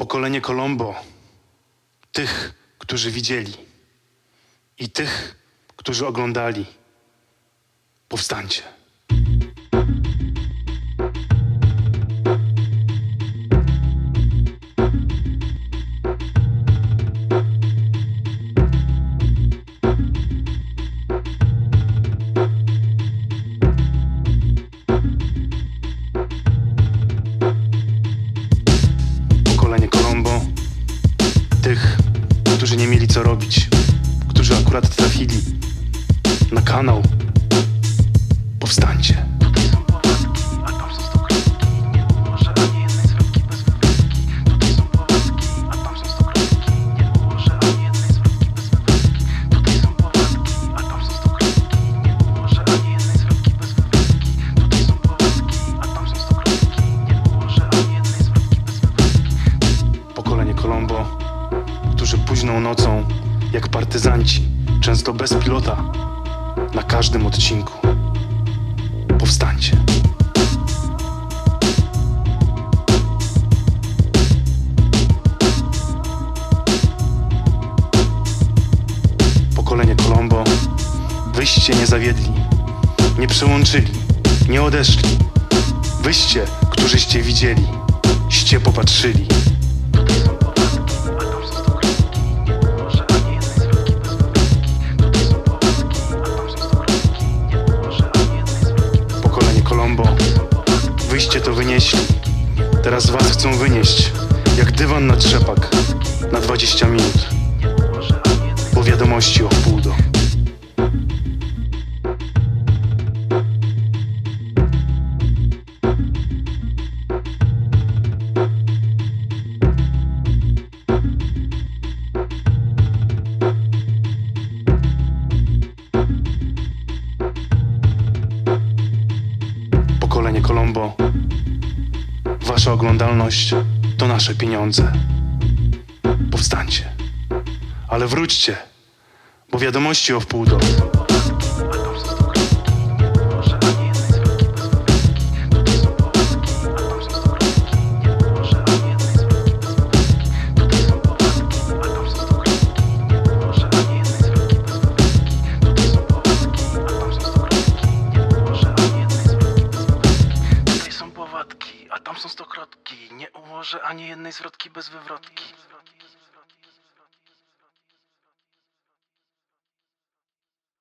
Pokolenie Colombo, tych, którzy widzieli i tych, którzy oglądali. Powstańcie. Zwrotki bez wywrotki Pokolenie Colombo, którzy późną nocą, jak partyzanci, często bez pilota, na każdym odcinku. Powstańcie. Pokolenie Colombo, wyście nie zawiedli, nie przełączyli, nie odeszli. Wyście, którzyście widzieli, ście popatrzyli. Wyście to wynieśli. Teraz was chcą wynieść, jak dywan na trzepak, na 20 minut, po wiadomości o wpół do. Pokolenie Colombo, wasza oglądalność to nasze pieniądze. Powstańcie. Ale wróćcie, bo wiadomości o wpół do. Tam są stokrotki. Nie ułożę ani jednej zwrotki bez wywrotki